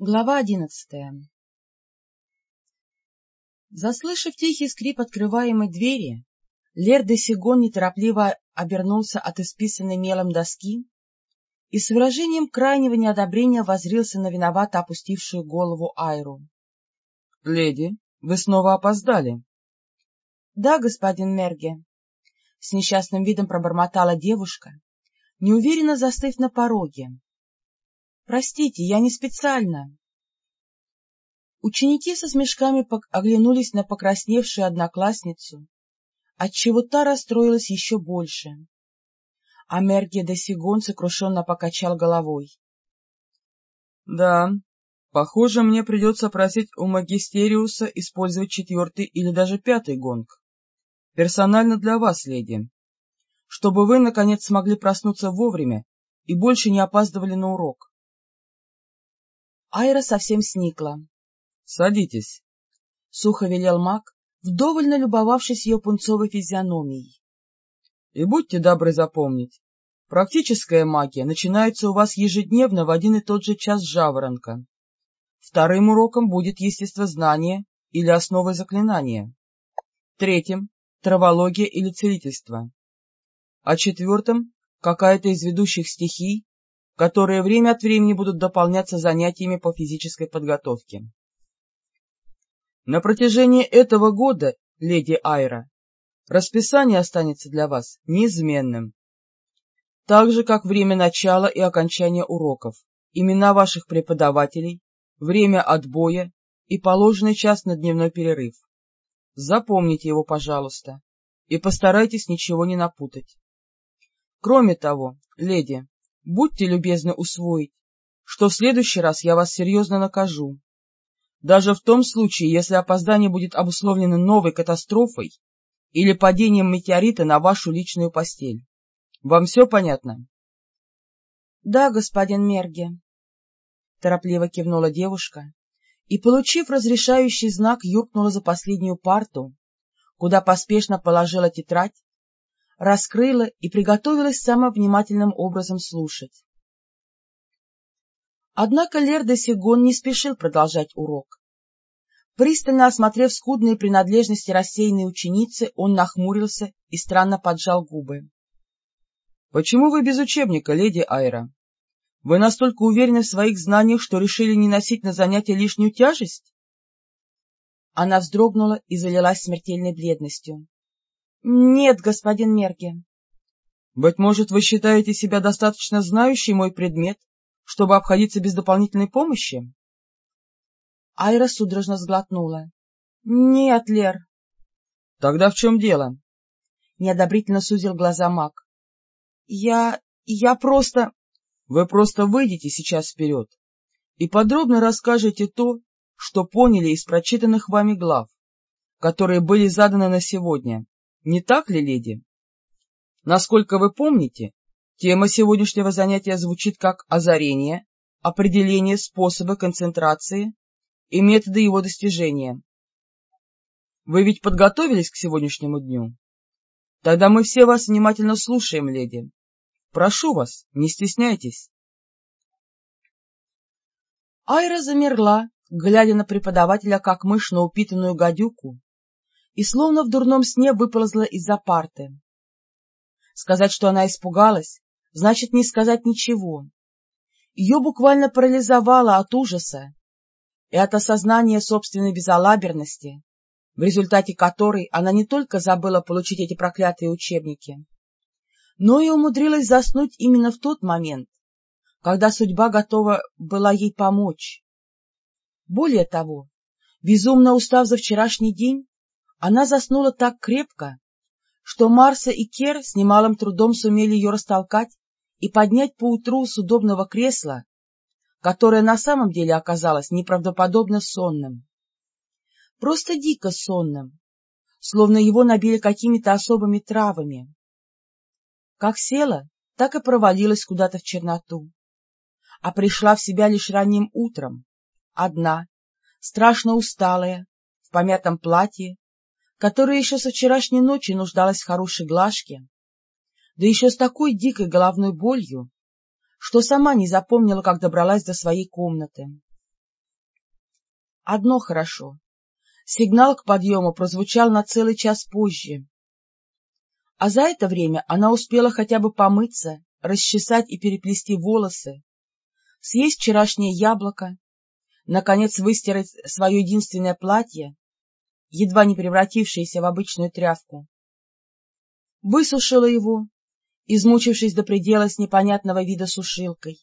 Глава одиннадцатая Заслышав тихий скрип открываемой двери, Лер де Сигон неторопливо обернулся от исписанной мелом доски и с выражением крайнего неодобрения возрился на виновато опустившую голову Айру. — Леди, вы снова опоздали. — Да, господин Мерге, — с несчастным видом пробормотала девушка, неуверенно застыв на пороге. Простите, я не специально. Ученики со смешками оглянулись на покрасневшую одноклассницу, отчего та расстроилась еще больше. А Мерге де Сигон сокрушенно покачал головой. — Да, похоже, мне придется просить у магистериуса использовать четвертый или даже пятый гонг. Персонально для вас, леди, чтобы вы, наконец, смогли проснуться вовремя и больше не опаздывали на урок. Айра совсем сникла. — Садитесь, — сухо велел маг, вдоволь налюбовавшись ее пунцовой физиономией. — И будьте добры запомнить, практическая магия начинается у вас ежедневно в один и тот же час жаворонка. Вторым уроком будет естествознание или основы заклинания. Третьим — травология или целительство. А четвертым — какая-то из ведущих стихий которые время от времени будут дополняться занятиями по физической подготовке. На протяжении этого года, леди Айра, расписание останется для вас неизменным, так же, как время начала и окончания уроков, имена ваших преподавателей, время отбоя и положенный час на дневной перерыв. Запомните его, пожалуйста, и постарайтесь ничего не напутать. Кроме того, леди, будьте любезны усвоить, что в следующий раз я вас серьезно накажу. Даже в том случае, если опоздание будет обусловлено новой катастрофой или падением метеорита на вашу личную постель. Вам все понятно? — Да, господин Мерге, — торопливо кивнула девушка и, получив разрешающий знак, юркнула за последнюю парту, куда поспешно положила тетрадь раскрыла и приготовилась самым внимательным образом слушать. Однако Лер де Сигон не спешил продолжать урок. Пристально осмотрев скудные принадлежности рассеянной ученицы, он нахмурился и странно поджал губы. — Почему вы без учебника, леди Айра? Вы настолько уверены в своих знаниях, что решили не носить на занятия лишнюю тяжесть? Она вздрогнула и залилась смертельной бледностью. — Нет, господин Мерке. — Быть может, вы считаете себя достаточно знающей мой предмет, чтобы обходиться без дополнительной помощи? Айра судорожно сглотнула. — Нет, Лер. — Тогда в чем дело? — неодобрительно сузил глаза маг. — Я... я просто... — Вы просто выйдете сейчас вперед и подробно расскажете то, что поняли из прочитанных вами глав, которые были заданы на сегодня. Не так ли, леди? Насколько вы помните, тема сегодняшнего занятия звучит как озарение, определение способа концентрации и методы его достижения. Вы ведь подготовились к сегодняшнему дню? Тогда мы все вас внимательно слушаем, леди. Прошу вас, не стесняйтесь. Айра замерла, глядя на преподавателя, как мышь на упитанную гадюку, и словно в дурном сне выползла из-за парты. Сказать, что она испугалась, значит не сказать ничего. Ее буквально парализовало от ужаса и от осознания собственной безалаберности, в результате которой она не только забыла получить эти проклятые учебники, но и умудрилась заснуть именно в тот момент, когда судьба готова была ей помочь. Более того, безумно устав за вчерашний день, она заснула так крепко, что Марса и Кер с немалым трудом сумели ее растолкать и поднять поутру с удобного кресла, которое на самом деле оказалось неправдоподобно сонным. Просто дико сонным, словно его набили какими-то особыми травами. Как села, так и провалилась куда-то в черноту, а пришла в себя лишь ранним утром, одна, страшно усталая, в помятом платье которая еще со вчерашней ночи нуждалась в хорошей глажке, да еще с такой дикой головной болью, что сама не запомнила, как добралась до своей комнаты. Одно хорошо. Сигнал к подъему прозвучал на целый час позже. А за это время она успела хотя бы помыться, расчесать и переплести волосы, съесть вчерашнее яблоко, наконец выстирать свое единственное платье, едва не превратившееся в обычную тряпку. Высушила его, измучившись до предела с непонятного вида сушилкой.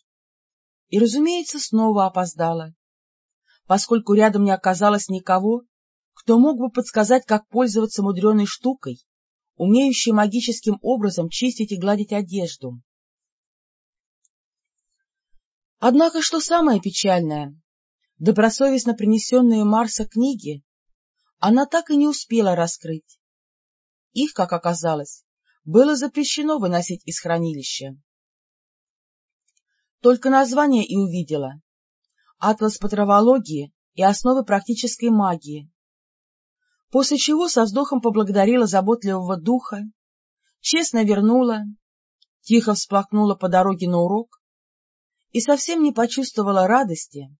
И, разумеется, снова опоздала, поскольку рядом не оказалось никого, кто мог бы подсказать, как пользоваться мудреной штукой, умеющей магическим образом чистить и гладить одежду. Однако, что самое печальное, добросовестно принесенные Марса книги она так и не успела раскрыть. Их, как оказалось, было запрещено выносить из хранилища. Только название и увидела. Атлас по травологии и основы практической магии. После чего со вздохом поблагодарила заботливого духа, честно вернула, тихо всплакнула по дороге на урок и совсем не почувствовала радости,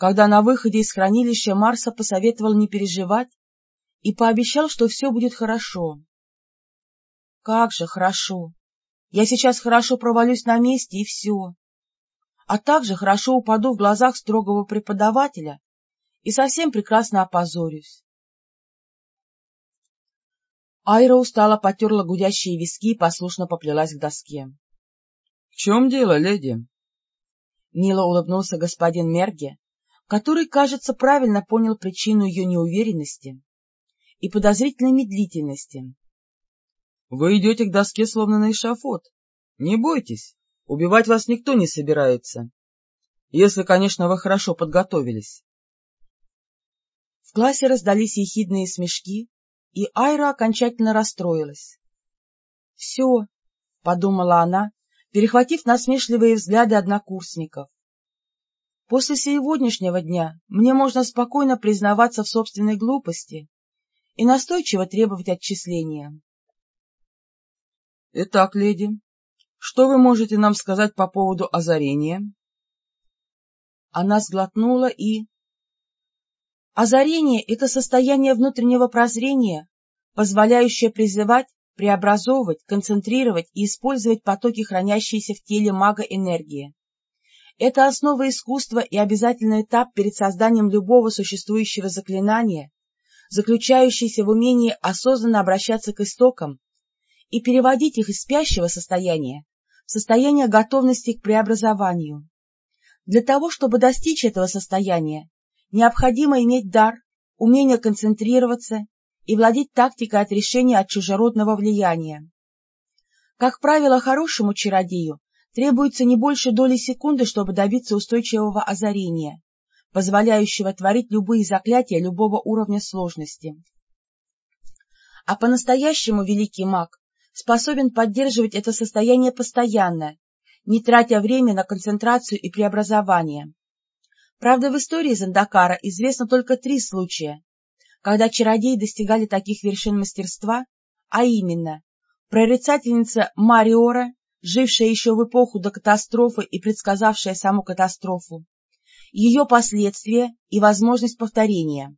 когда на выходе из хранилища Марса посоветовал не переживать и пообещал, что все будет хорошо. Как же хорошо! Я сейчас хорошо провалюсь на месте, и все а также хорошо упаду в глазах строгого преподавателя и совсем прекрасно опозорюсь. Айра устало потерла гудящие виски и послушно поплелась к доске. — В чем дело, леди? Мило улыбнулся господин Мерге, который, кажется, правильно понял причину ее неуверенности и подозрительной медлительности. — Вы идете к доске, словно на эшафот. Не бойтесь, Убивать вас никто не собирается, если, конечно, вы хорошо подготовились. В классе раздались ехидные смешки, и Айра окончательно расстроилась. — Все, — подумала она, перехватив насмешливые взгляды однокурсников. После сегодняшнего дня мне можно спокойно признаваться в собственной глупости и настойчиво требовать отчисления. — Итак, леди, что вы можете нам сказать по поводу озарения? Она сглотнула и... Озарение — это состояние внутреннего прозрения, позволяющее призывать, преобразовывать, концентрировать и использовать потоки, хранящиеся в теле мага энергии. Это основа искусства и обязательный этап перед созданием любого существующего заклинания, заключающийся в умении осознанно обращаться к истокам и переводить их из спящего состояния состояние готовности к преобразованию. Для того, чтобы достичь этого состояния, необходимо иметь дар, умение концентрироваться и владеть тактикой отрешения от чужеродного влияния. Как правило, хорошему чародею требуется не больше доли секунды, чтобы добиться устойчивого озарения, позволяющего творить любые заклятия любого уровня сложности. А по-настоящему великий маг способен поддерживать это состояние постоянно, не тратя время на концентрацию и преобразование. Правда, в истории Зандакара известно только три случая, когда чародеи достигали таких вершин мастерства, а именно прорицательница Мариора, жившая еще в эпоху до катастрофы и предсказавшая саму катастрофу, ее последствия и возможность повторения,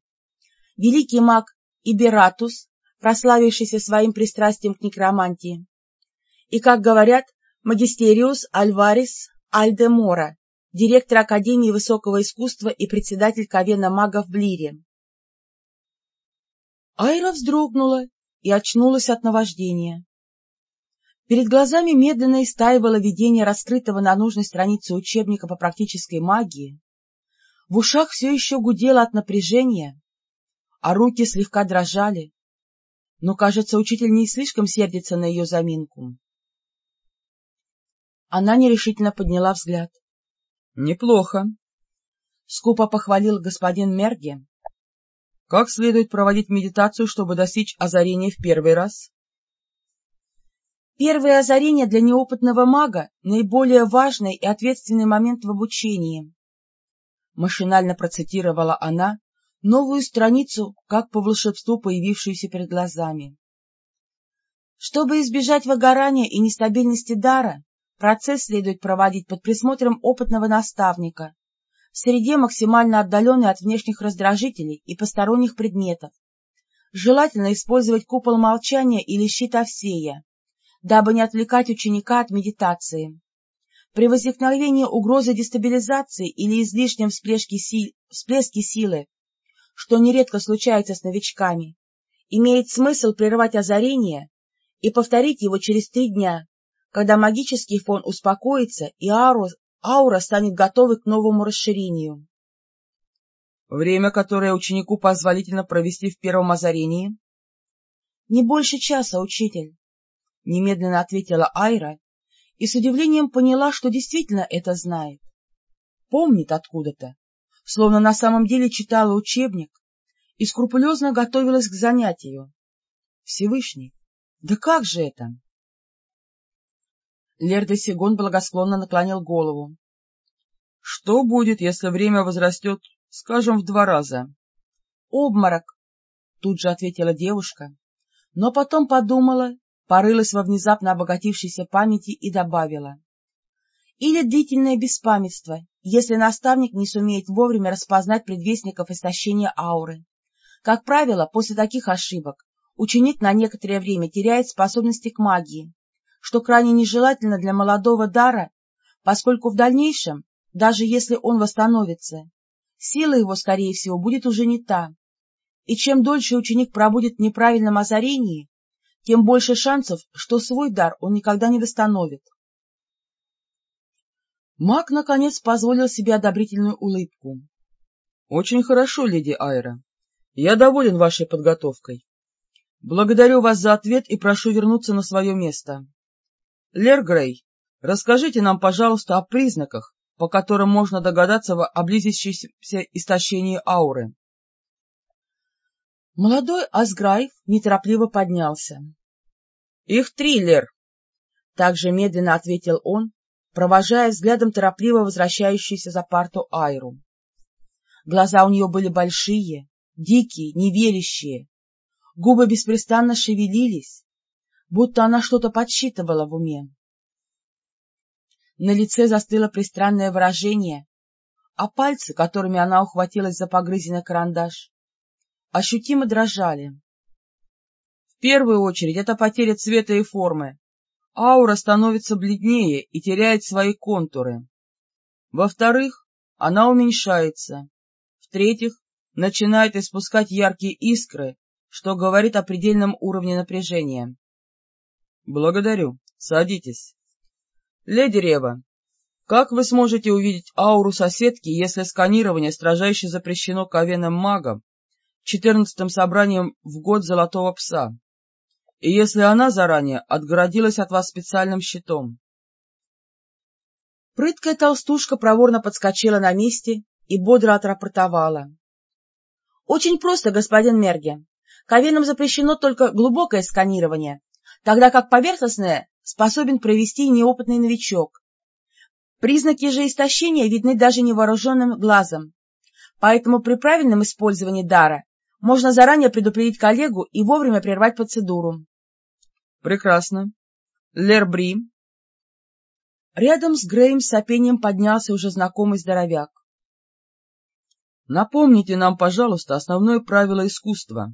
великий маг Ибератус, прославившийся своим пристрастием к некромантии, и, как говорят, магистериус Альварес Альдемора, директор Академии высокого искусства и председатель Ковена мага в Блире. Айра вздрогнула и очнулась от наваждения. Перед глазами медленно истаивало видение раскрытого на нужной странице учебника по практической магии, в ушах все еще гудело от напряжения, а руки слегка дрожали, но, кажется, учитель не слишком сердится на ее заминку. Она нерешительно подняла взгляд. — Неплохо, — скупо похвалил господин Мерге. — Как следует проводить медитацию, чтобы достичь озарения в первый раз? Первое озарение для неопытного мага — наиболее важный и ответственный момент в обучении. Машинально процитировала она, новую страницу, как по волшебству появившуюся перед глазами. Чтобы избежать выгорания и нестабильности дара, процесс следует проводить под присмотром опытного наставника, в среде максимально отдаленной от внешних раздражителей и посторонних предметов. Желательно использовать купол молчания или щит Овсея, дабы не отвлекать ученика от медитации. При возникновении угрозы дестабилизации или излишнем всплеске, си... всплеске силы, что нередко случается с новичками, имеет смысл прервать озарение и повторить его через три дня, когда магический фон успокоится и ауру, аура станет готовой к новому расширению. Время, которое ученику позволительно провести в первом озарении? — Не больше часа, учитель, — немедленно ответила Айра и с удивлением поняла, что действительно это знает. Помнит откуда-то, словно на самом деле читала учебник и скрупулезно готовилась к занятию. Всевышний, да как же это? Лер Сигон благосклонно наклонил голову. — Что будет, если время возрастет, скажем, в два раза? — Обморок, — тут же ответила девушка, но потом подумала порылась во внезапно обогатившейся памяти и добавила. Или длительное беспамятство, если наставник не сумеет вовремя распознать предвестников истощения ауры. Как правило, после таких ошибок ученик на некоторое время теряет способности к магии, что крайне нежелательно для молодого дара, поскольку в дальнейшем, даже если он восстановится, сила его, скорее всего, будет уже не та, и чем дольше ученик пробудет в неправильном озарении, тем больше шансов, что свой дар он никогда не восстановит. Маг, наконец, позволил себе одобрительную улыбку. — Очень хорошо, леди Айра. Я доволен вашей подготовкой. Благодарю вас за ответ и прошу вернуться на свое место. Лер Грей, расскажите нам, пожалуйста, о признаках, по которым можно догадаться о близящемся истощении ауры. Молодой Асграйв неторопливо поднялся. — Их триллер! — также медленно ответил он, провожая взглядом торопливо возвращающуюся за парту Айру. Глаза у нее были большие, дикие, неверящие. Губы беспрестанно шевелились, будто она что-то подсчитывала в уме. На лице застыло пристранное выражение, а пальцы, которыми она ухватилась за погрызенный карандаш, ощутимо дрожали. В первую очередь это потеря цвета и формы. Аура становится бледнее и теряет свои контуры. Во-вторых, она уменьшается. В-третьих, начинает испускать яркие искры, что говорит о предельном уровне напряжения. — Благодарю. Садитесь. — Леди Рева, как вы сможете увидеть ауру соседки, если сканирование строжайше запрещено ковенным магом четырнадцатым собранием в год Золотого Пса, и если она заранее отгородилась от вас специальным щитом. Прыткая толстушка проворно подскочила на месте и бодро отрапортовала. — Очень просто, господин Мерге. Ковенам запрещено только глубокое сканирование, тогда как поверхностное способен провести неопытный новичок. Признаки же истощения видны даже невооруженным глазом, поэтому при правильном использовании дара можно заранее предупредить коллегу и вовремя прервать процедуру. — Прекрасно. Лер Бри. Рядом с Греем с сопением поднялся уже знакомый здоровяк. — Напомните нам, пожалуйста, основное правило искусства,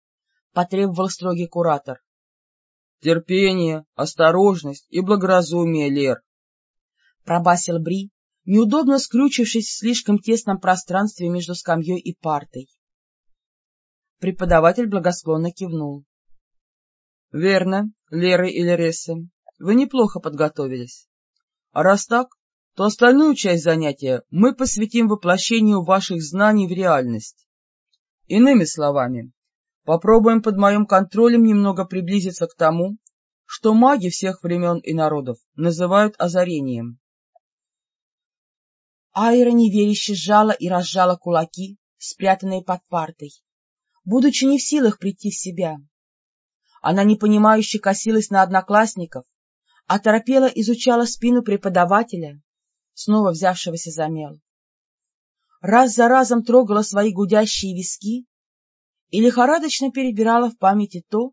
— потребовал строгий куратор. — Терпение, осторожность и благоразумие, Лер, — пробасил Бри, неудобно скрючившись в слишком тесном пространстве между скамьей и партой. Преподаватель благосклонно кивнул. — Верно, Лера и Лереса, вы неплохо подготовились. А раз так, то остальную часть занятия мы посвятим воплощению ваших знаний в реальность. Иными словами, попробуем под моим контролем немного приблизиться к тому, что маги всех времен и народов называют озарением. Айра неверяще сжала и разжала кулаки, спрятанные под партой будучи не в силах прийти в себя. Она непонимающе косилась на одноклассников, оторопела изучала спину преподавателя, снова взявшегося за мел. Раз за разом трогала свои гудящие виски и лихорадочно перебирала в памяти то,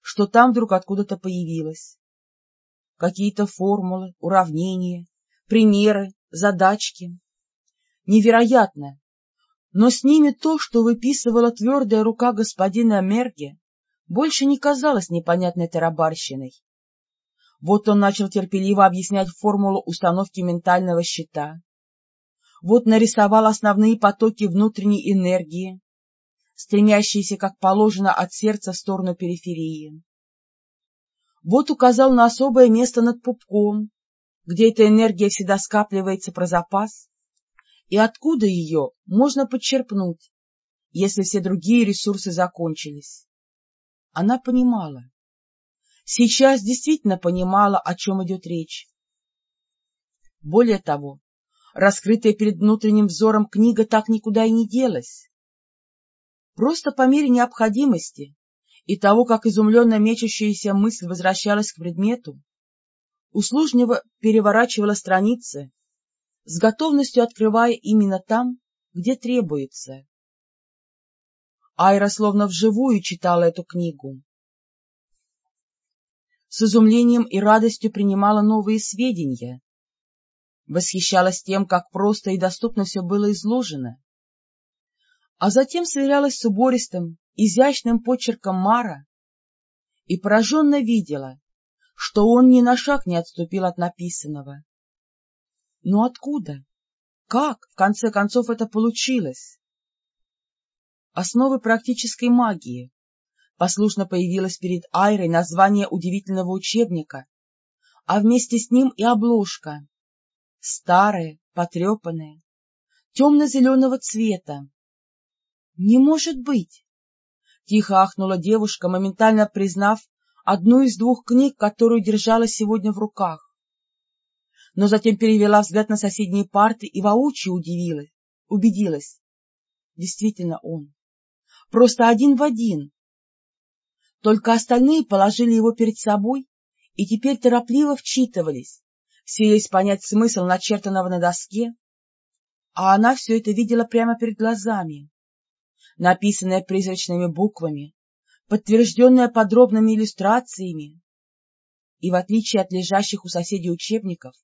что там вдруг откуда-то появилось. Какие-то формулы, уравнения, примеры, задачки. Невероятно! Но с ними то, что выписывала твердая рука господина Мерге, больше не казалось непонятной тарабарщиной. Вот он начал терпеливо объяснять формулу установки ментального щита. Вот нарисовал основные потоки внутренней энергии, стремящиеся, как положено, от сердца в сторону периферии. Вот указал на особое место над пупком, где эта энергия всегда скапливается про запас, и откуда ее можно подчерпнуть, если все другие ресурсы закончились. Она понимала. Сейчас действительно понимала, о чем идет речь. Более того, раскрытая перед внутренним взором книга так никуда и не делась. Просто по мере необходимости и того, как изумленно мечущаяся мысль возвращалась к предмету, услужливо переворачивала страницы, с готовностью открывая именно там, где требуется. Айра словно вживую читала эту книгу. С изумлением и радостью принимала новые сведения, восхищалась тем, как просто и доступно все было изложено, а затем сверялась с убористым, изящным почерком Мара и пораженно видела, что он ни на шаг не отступил от написанного. Но откуда? Как, в конце концов, это получилось? Основы практической магии. Послушно появилось перед Айрой название удивительного учебника, а вместе с ним и обложка. Старая, потрепанная, темно-зеленого цвета. Не может быть! Тихо ахнула девушка, моментально признав одну из двух книг, которую держала сегодня в руках. Но затем перевела взгляд на соседние парты и воочию удивилась, убедилась. Действительно он. Просто один в один. Только остальные положили его перед собой и теперь торопливо вчитывались, силясь понять смысл начертанного на доске, а она все это видела прямо перед глазами написанное призрачными буквами, подтвержденное подробными иллюстрациями, и, в отличие от лежащих у соседей учебников,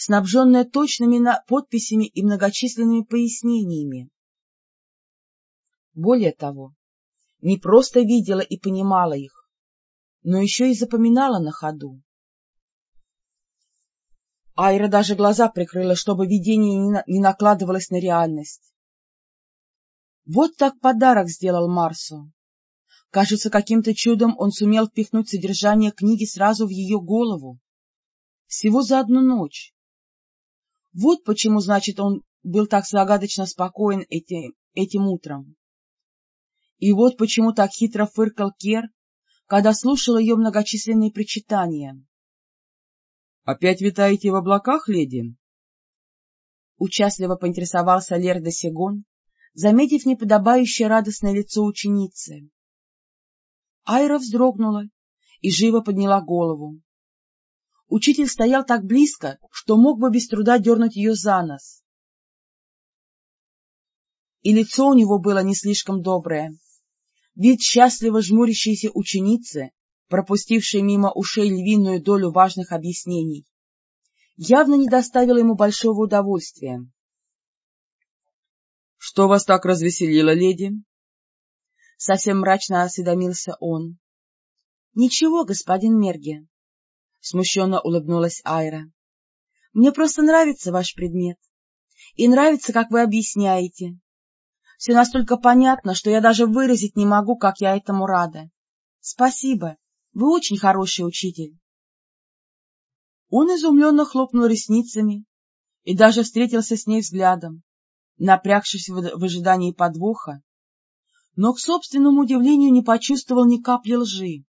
снабженное точными подписями и многочисленными пояснениями. Более того, не просто видела и понимала их, но еще и запоминала на ходу. Айра даже глаза прикрыла, чтобы видение не накладывалось на реальность. Вот так подарок сделал Марсу. Кажется, каким-то чудом он сумел впихнуть содержание книги сразу в ее голову. Всего за одну ночь. Вот почему, значит, он был так загадочно спокоен эти, этим утром. И вот почему так хитро фыркал Кер, когда слушал ее многочисленные причитания. — Опять витаете в облаках, леди? Участливо поинтересовался Лер де Сегон, заметив неподобающее радостное лицо ученицы. Айра вздрогнула и живо подняла голову. Учитель стоял так близко, что мог бы без труда дернуть ее за нос. И лицо у него было не слишком доброе. Вид счастливо жмурящейся ученицы, пропустившей мимо ушей львиную долю важных объяснений, явно не доставило ему большого удовольствия. — Что вас так развеселило, леди? Совсем мрачно осведомился он. — Ничего, господин Мерге, — смущенно улыбнулась Айра. — Мне просто нравится ваш предмет. И нравится, как вы объясняете. Все настолько понятно, что я даже выразить не могу, как я этому рада. Спасибо, вы очень хороший учитель. Он изумленно хлопнул ресницами и даже встретился с ней взглядом, напрягшись в ожидании подвоха, но, к собственному удивлению, не почувствовал ни капли лжи.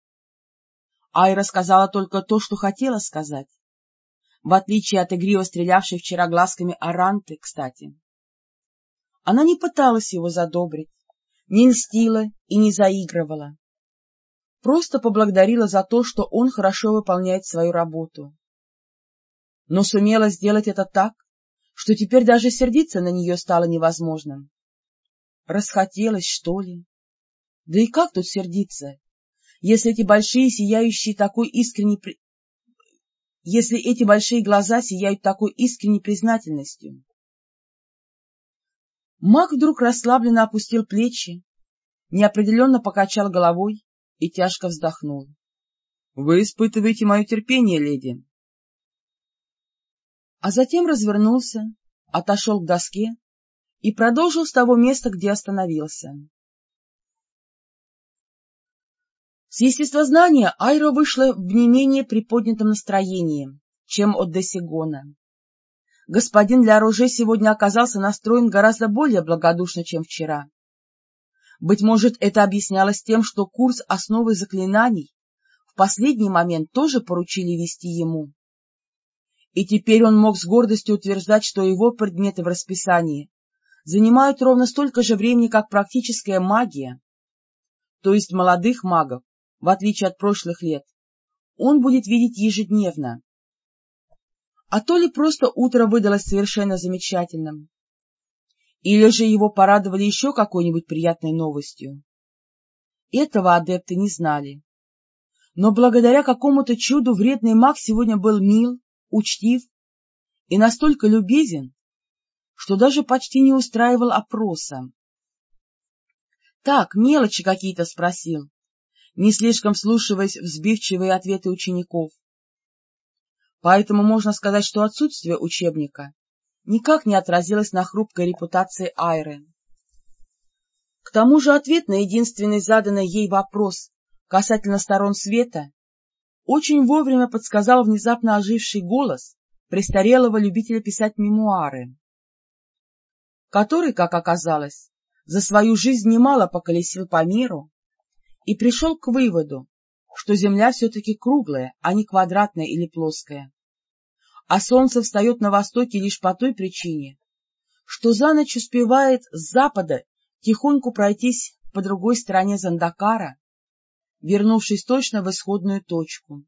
Айра сказала только то, что хотела сказать, в отличие от игриво стрелявшей вчера глазками Аранты, кстати. Она не пыталась его задобрить, не льстила и не заигрывала. Просто поблагодарила за то, что он хорошо выполняет свою работу. Но сумела сделать это так, что теперь даже сердиться на нее стало невозможным. Расхотелось, что ли? Да и как тут сердиться, если эти большие сияющие такой искренней... если эти большие глаза сияют такой искренней признательностью? Маг вдруг расслабленно опустил плечи, неопределенно покачал головой и тяжко вздохнул. — Вы испытываете мое терпение, леди. А затем развернулся, отошел к доске и продолжил с того места, где остановился. С естествознания Айро вышла в не менее приподнятом настроении, чем от Десигона. Господин для оружия сегодня оказался настроен гораздо более благодушно, чем вчера. Быть может, это объяснялось тем, что курс основы заклинаний в последний момент тоже поручили вести ему. И теперь он мог с гордостью утверждать, что его предметы в расписании занимают ровно столько же времени, как практическая магия, то есть молодых магов, в отличие от прошлых лет, он будет видеть ежедневно. А то ли просто утро выдалось совершенно замечательным, или же его порадовали еще какой-нибудь приятной новостью. Этого адепты не знали. Но благодаря какому-то чуду вредный маг сегодня был мил, учтив и настолько любезен, что даже почти не устраивал опроса. Так, мелочи какие-то спросил, не слишком вслушиваясь в сбивчивые ответы учеников. Поэтому можно сказать, что отсутствие учебника никак не отразилось на хрупкой репутации Айры. К тому же ответ на единственный заданный ей вопрос касательно сторон света очень вовремя подсказал внезапно оживший голос престарелого любителя писать мемуары, который, как оказалось, за свою жизнь немало поколесил по миру и пришел к выводу, что Земля все-таки круглая, а не квадратная или плоская, а Солнце встает на востоке лишь по той причине, что за ночь успевает с запада тихоньку пройтись по другой стороне Зандакара вернувшись точно в исходную точку.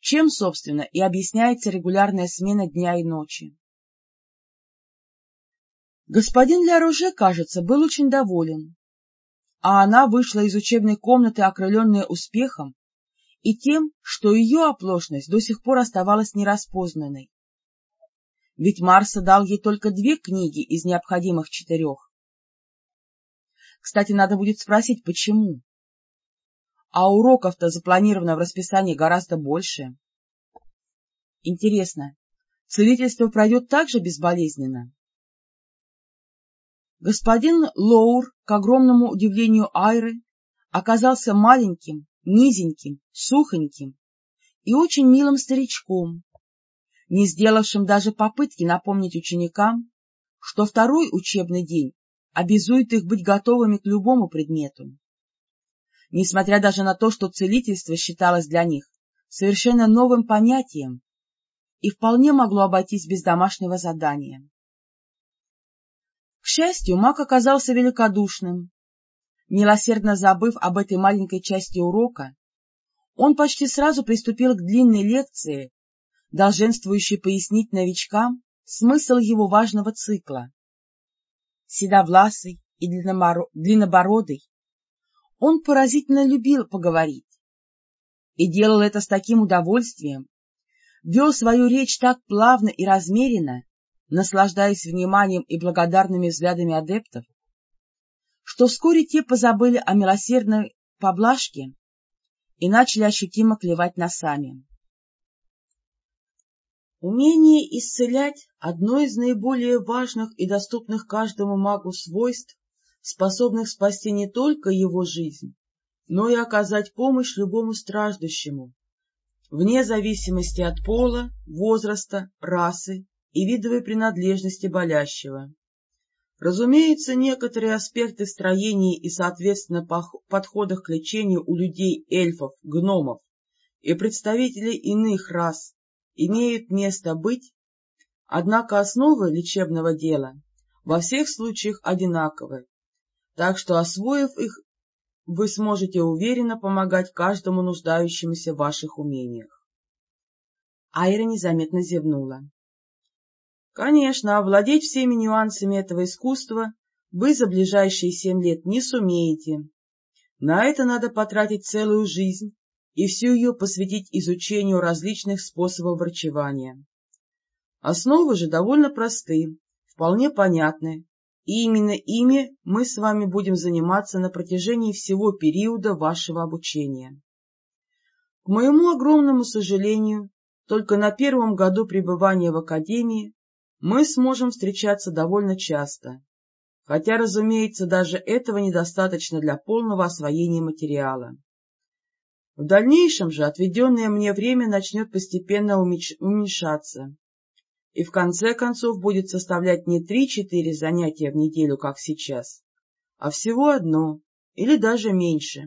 Чем, собственно, и объясняется регулярная смена дня и ночи. Господин Ля-Роже, кажется, был очень доволен, а она вышла из учебной комнаты, окрыленная успехом и тем, что ее оплошность до сих пор оставалась нераспознанной. Ведь Марса дал ей только две книги из необходимых четырех. Кстати, надо будет спросить, почему а уроков-то запланировано в расписании гораздо больше. Интересно, целительство пройдет так же безболезненно? Господин Лоур, к огромному удивлению Айры, оказался маленьким, низеньким, сухоньким и очень милым старичком, не сделавшим даже попытки напомнить ученикам, что второй учебный день обязует их быть готовыми к любому предмету несмотря даже на то, что целительство считалось для них совершенно новым понятием и вполне могло обойтись без домашнего задания. К счастью, маг оказался великодушным. Милосердно забыв об этой маленькой части урока, он почти сразу приступил к длинной лекции, долженствующей пояснить новичкам смысл его важного цикла. Седовласый и длиннобородый, он поразительно любил поговорить. И делал это с таким удовольствием, вел свою речь так плавно и размеренно, наслаждаясь вниманием и благодарными взглядами адептов, что вскоре те позабыли о милосердной поблажке и начали ощутимо клевать носами. Умение исцелять — одно из наиболее важных и доступных каждому магу свойств, способных спасти не только его жизнь, но и оказать помощь любому страждущему, вне зависимости от пола, возраста, расы и видовой принадлежности болящего. Разумеется, некоторые аспекты строения и, соответственно, подходах к лечению у людей, эльфов, гномов и представителей иных рас имеют место быть, однако основы лечебного дела во всех случаях одинаковы так что, освоив их, вы сможете уверенно помогать каждому нуждающемуся в ваших умениях. Айра незаметно зевнула. Конечно, овладеть всеми нюансами этого искусства вы за ближайшие семь лет не сумеете. На это надо потратить целую жизнь и всю ее посвятить изучению различных способов врачевания. Основы же довольно просты, вполне понятны и именно ими мы с вами будем заниматься на протяжении всего периода вашего обучения. К моему огромному сожалению, только на первом году пребывания в Академии мы сможем встречаться довольно часто, хотя, разумеется, даже этого недостаточно для полного освоения материала. В дальнейшем же отведенное мне время начнет постепенно уменьшаться, и в конце концов будет составлять не три-четыре занятия в неделю, как сейчас, а всего одно или даже меньше.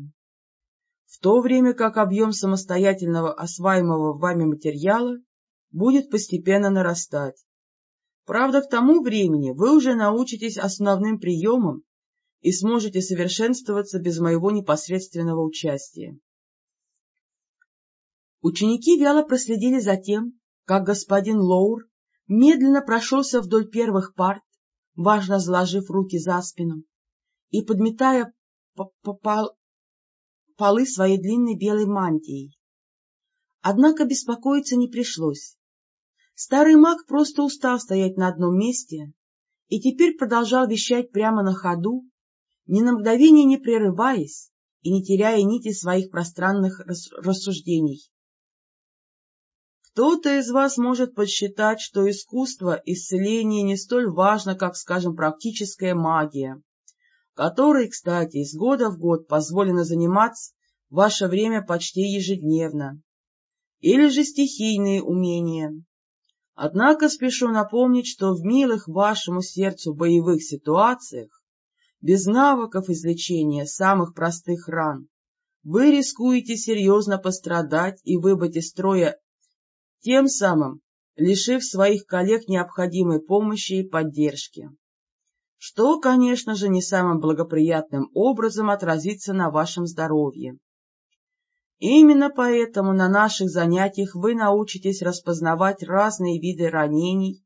В то время как объем самостоятельного осваиваемого вами материала будет постепенно нарастать. Правда, к тому времени вы уже научитесь основным приемам и сможете совершенствоваться без моего непосредственного участия. Ученики вяло проследили за тем, как господин Лоур медленно прошелся вдоль первых парт, важно заложив руки за спину и подметая полы своей длинной белой мантией. Однако беспокоиться не пришлось. Старый маг просто устал стоять на одном месте и теперь продолжал вещать прямо на ходу, ни на мгновение не прерываясь и не теряя нити своих пространных рассуждений. Кто-то из вас может подсчитать, что искусство исцеления не столь важно, как, скажем, практическая магия, которой, кстати, из года в год позволено заниматься ваше время почти ежедневно, или же стихийные умения. Однако спешу напомнить, что в милых вашему сердцу боевых ситуациях, без навыков излечения самых простых ран, вы рискуете серьезно пострадать и выбыть из строя тем самым лишив своих коллег необходимой помощи и поддержки, что, конечно же, не самым благоприятным образом отразится на вашем здоровье. Именно поэтому на наших занятиях вы научитесь распознавать разные виды ранений,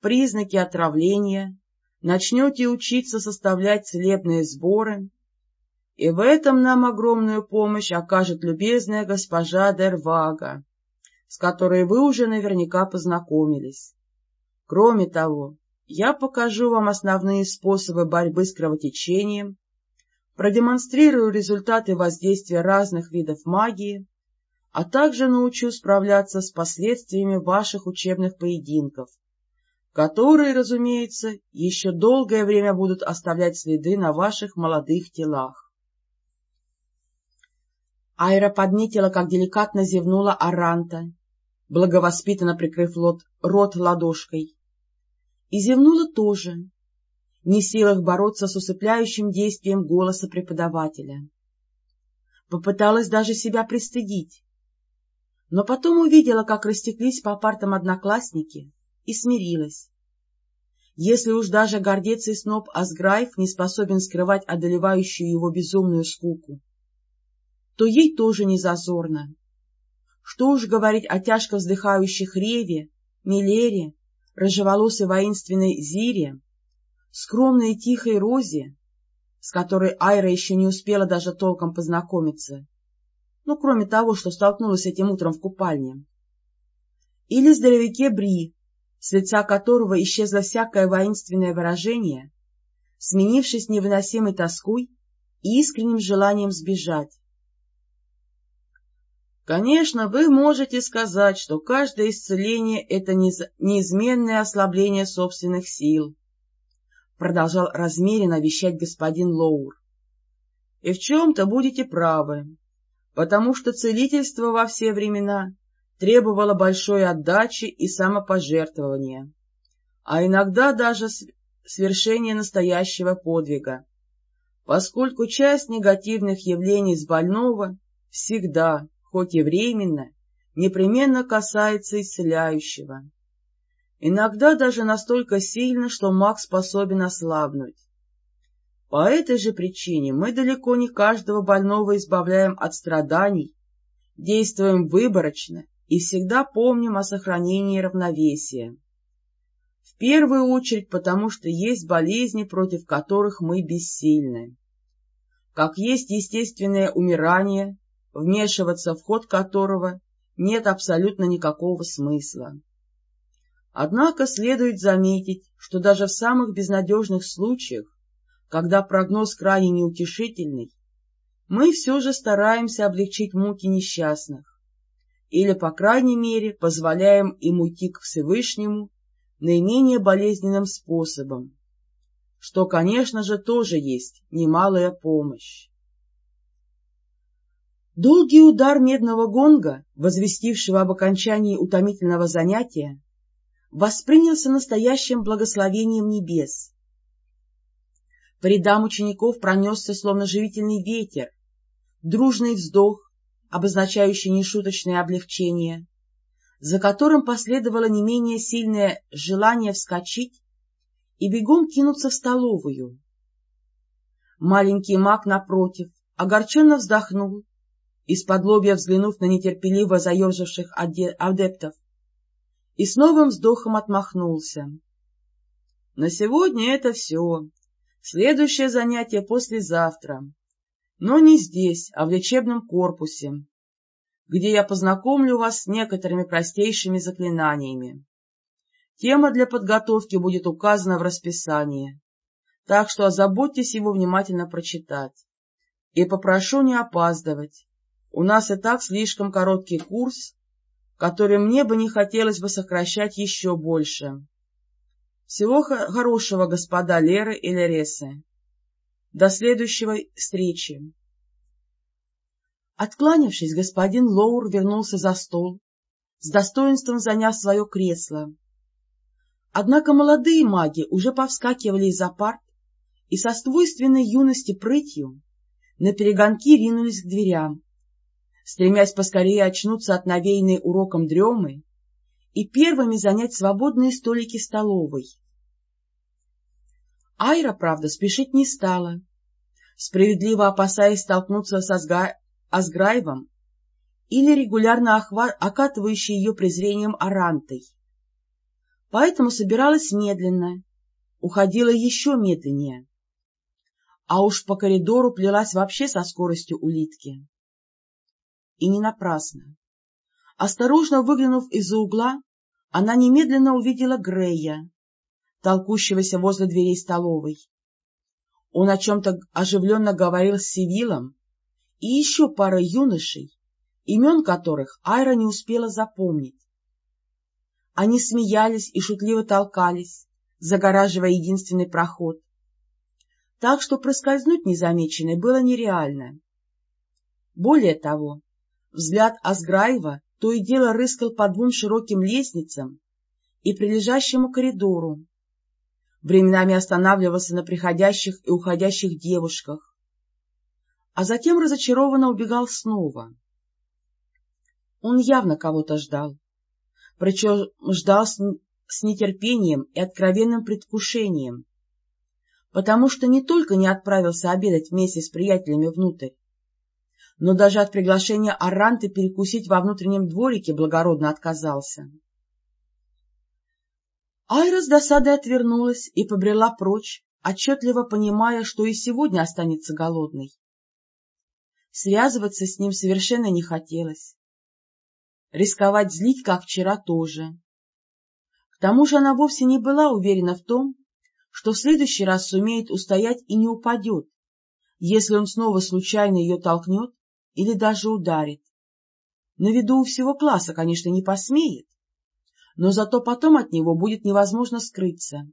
признаки отравления, начнете учиться составлять целебные сборы, и в этом нам огромную помощь окажет любезная госпожа Дервага, с которой вы уже наверняка познакомились. Кроме того, я покажу вам основные способы борьбы с кровотечением, продемонстрирую результаты воздействия разных видов магии, а также научу справляться с последствиями ваших учебных поединков, которые, разумеется, еще долгое время будут оставлять следы на ваших молодых телах. Айра подметила, как деликатно зевнула Аранта благовоспитанно прикрыв лот, рот ладошкой. И зевнула тоже, не в силах бороться с усыпляющим действием голоса преподавателя. Попыталась даже себя пристыдить, но потом увидела, как растеклись по партам одноклассники, и смирилась. Если уж даже гордец и сноб Асграйф не способен скрывать одолевающую его безумную скуку, то ей тоже не зазорно. Что уж говорить о тяжко вздыхающих Реве, Милере, рыжеволосой воинственной Зире, скромной и тихой Розе, с которой Айра еще не успела даже толком познакомиться, ну, кроме того, что столкнулась этим утром в купальне. Или здоровяке Бри, с лица которого исчезло всякое воинственное выражение, сменившись невыносимой тоской и искренним желанием сбежать. Конечно, вы можете сказать, что каждое исцеление — это неизменное ослабление собственных сил, — продолжал размеренно вещать господин Лоур. И в чем-то будете правы, потому что целительство во все времена требовало большой отдачи и самопожертвования, а иногда даже свершения настоящего подвига, поскольку часть негативных явлений с больного всегда хоть и временно, непременно касается исцеляющего. Иногда даже настолько сильно, что маг способен ослабнуть. По этой же причине мы далеко не каждого больного избавляем от страданий, действуем выборочно и всегда помним о сохранении равновесия. В первую очередь потому, что есть болезни, против которых мы бессильны. Как есть естественное умирание, вмешиваться в ход которого нет абсолютно никакого смысла. Однако следует заметить, что даже в самых безнадежных случаях, когда прогноз крайне неутешительный, мы все же стараемся облегчить муки несчастных или, по крайней мере, позволяем им уйти к Всевышнему наименее болезненным способом, что, конечно же, тоже есть немалая помощь. Долгий удар медного гонга, возвестившего об окончании утомительного занятия, воспринялся настоящим благословением небес. По рядам учеников пронесся, словно живительный ветер, дружный вздох, обозначающий нешуточное облегчение, за которым последовало не менее сильное желание вскочить и бегом кинуться в столовую. Маленький маг, напротив, огорченно вздохнул, из-под взглянув на нетерпеливо заерзавших адептов, и с новым вздохом отмахнулся. — На сегодня это все. Следующее занятие послезавтра. Но не здесь, а в лечебном корпусе, где я познакомлю вас с некоторыми простейшими заклинаниями. Тема для подготовки будет указана в расписании, так что озаботьтесь его внимательно прочитать. И попрошу не опаздывать. У нас и так слишком короткий курс, который мне бы не хотелось бы сокращать еще больше. Всего хорошего, господа Леры и Лересы. До следующей встречи. Откланявшись, господин Лоур вернулся за стол, с достоинством заняв свое кресло. Однако молодые маги уже повскакивали из-за парт и со свойственной юности прытью на перегонки ринулись к дверям, стремясь поскорее очнуться от навеянной уроком дремы и первыми занять свободные столики столовой. Айра, правда, спешить не стала, справедливо опасаясь столкнуться с Азга... Азграевым или регулярно охва... окатывающей ее презрением Арантой. Поэтому собиралась медленно, уходила еще медленнее, а уж по коридору плелась вообще со скоростью улитки. И не напрасно. Осторожно выглянув из-за угла, она немедленно увидела Грея, толкущегося возле дверей столовой. Он о чем-то оживленно говорил с Сивилом и еще парой юношей, имен которых Айра не успела запомнить. Они смеялись и шутливо толкались, загораживая единственный проход. Так что проскользнуть незамеченной было нереально. Более того, Взгляд Асграева то и дело рыскал по двум широким лестницам и прилежащему коридору. Временами останавливался на приходящих и уходящих девушках, а затем разочарованно убегал снова. Он явно кого-то ждал, причем ждал с нетерпением и откровенным предвкушением, потому что не только не отправился обедать вместе с приятелями внутрь, но даже от приглашения Аранты перекусить во внутреннем дворике благородно отказался. Айра с досадой отвернулась и побрела прочь, отчетливо понимая, что и сегодня останется голодной. Связываться с ним совершенно не хотелось. Рисковать злить, как вчера, тоже. К тому же она вовсе не была уверена в том, что в следующий раз сумеет устоять и не упадет, если он снова случайно ее толкнет или даже ударит. На виду у всего класса, конечно, не посмеет, но зато потом от него будет невозможно скрыться.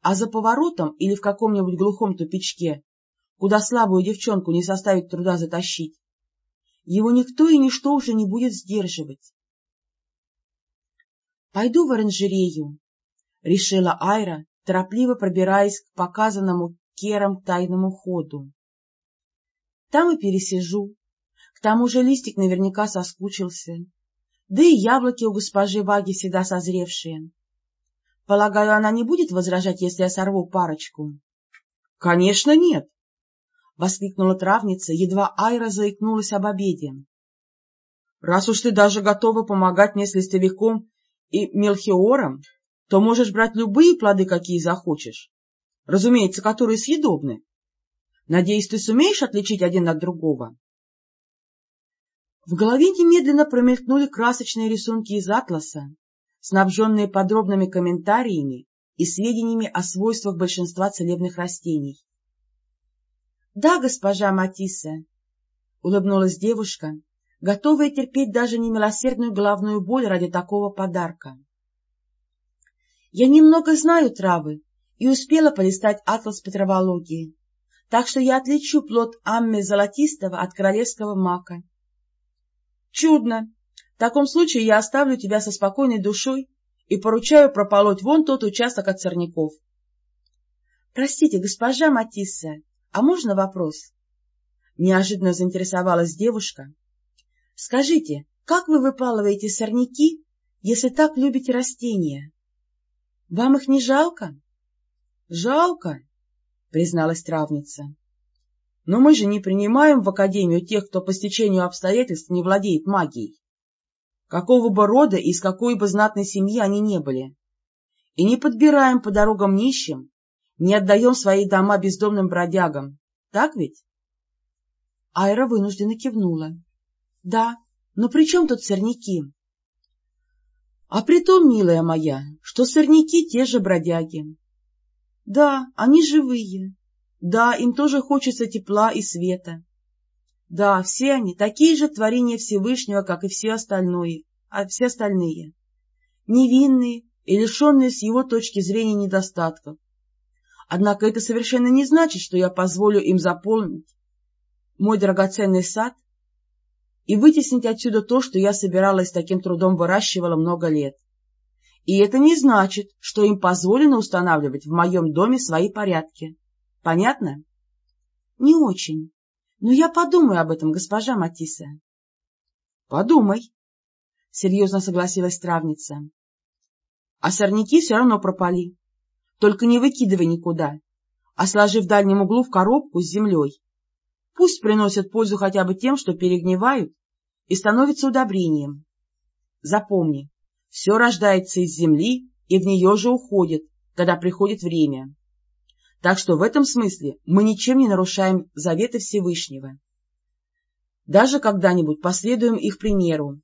А за поворотом или в каком-нибудь глухом тупичке, куда слабую девчонку не составит труда затащить, его никто и ничто уже не будет сдерживать. — Пойду в оранжерею, — решила Айра, торопливо пробираясь к показанному Кером тайному ходу. Там и пересижу. К тому же листик наверняка соскучился. Да и яблоки у госпожи Ваги всегда созревшие. Полагаю, она не будет возражать, если я сорву парочку? — Конечно, нет! — воскликнула травница, едва Айра заикнулась об обеде. — Раз уж ты даже готова помогать мне с листовиком и мелхиором, то можешь брать любые плоды, какие захочешь, разумеется, которые съедобны. Надеюсь, ты сумеешь отличить один от другого? В голове немедленно промелькнули красочные рисунки из атласа, снабженные подробными комментариями и сведениями о свойствах большинства целебных растений. — Да, госпожа Матисса, — улыбнулась девушка, готовая терпеть даже немилосердную головную боль ради такого подарка. — Я немного знаю травы и успела полистать атлас петровологии, так что я отличу плод амме золотистого от королевского мака. — Чудно! В таком случае я оставлю тебя со спокойной душой и поручаю прополоть вон тот участок от сорняков. — Простите, госпожа Матисса, а можно вопрос? Неожиданно заинтересовалась девушка. — Скажите, как вы выпалываете сорняки, если так любите растения? Вам их не жалко? — Жалко, — призналась травница. — Но мы же не принимаем в Академию тех, кто по стечению обстоятельств не владеет магией. Какого бы рода и из какой бы знатной семьи они не были. И не подбираем по дорогам нищим, не отдаем свои дома бездомным бродягам. Так ведь? Айра вынужденно кивнула. — Да, но при чем тут сорняки? — А при том, милая моя, что сорняки те же бродяги. Да, они живые. Да, им тоже хочется тепла и света. Да, все они такие же творения Всевышнего, как и все остальное, а все остальные. Невинные и лишенные с его точки зрения недостатков. Однако это совершенно не значит, что я позволю им заполнить мой драгоценный сад и вытеснить отсюда то, что я собиралась таким трудом выращивала много лет. И это не значит, что им позволено устанавливать в моем доме свои порядки. Понятно? — Не очень. Но я подумаю об этом, госпожа Матисса. — Подумай, — серьезно согласилась травница. — А сорняки все равно пропали. Только не выкидывай никуда, а сложи в дальнем углу в коробку с землей. Пусть приносят пользу хотя бы тем, что перегнивают и становятся удобрением. Запомни, все рождается из земли и в нее же уходит, когда приходит время. Так что в этом смысле мы ничем не нарушаем заветы Всевышнего. Даже когда-нибудь последуем их примеру,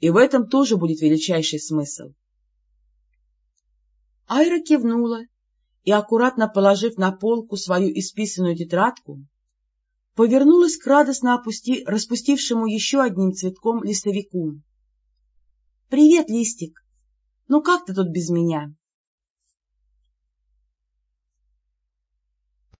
и в этом тоже будет величайший смысл. Айра кивнула и, аккуратно положив на полку свою исписанную тетрадку, повернулась к радостно опусти... распустившему еще одним цветком листовику. — Привет, Листик! Ну как ты тут без меня?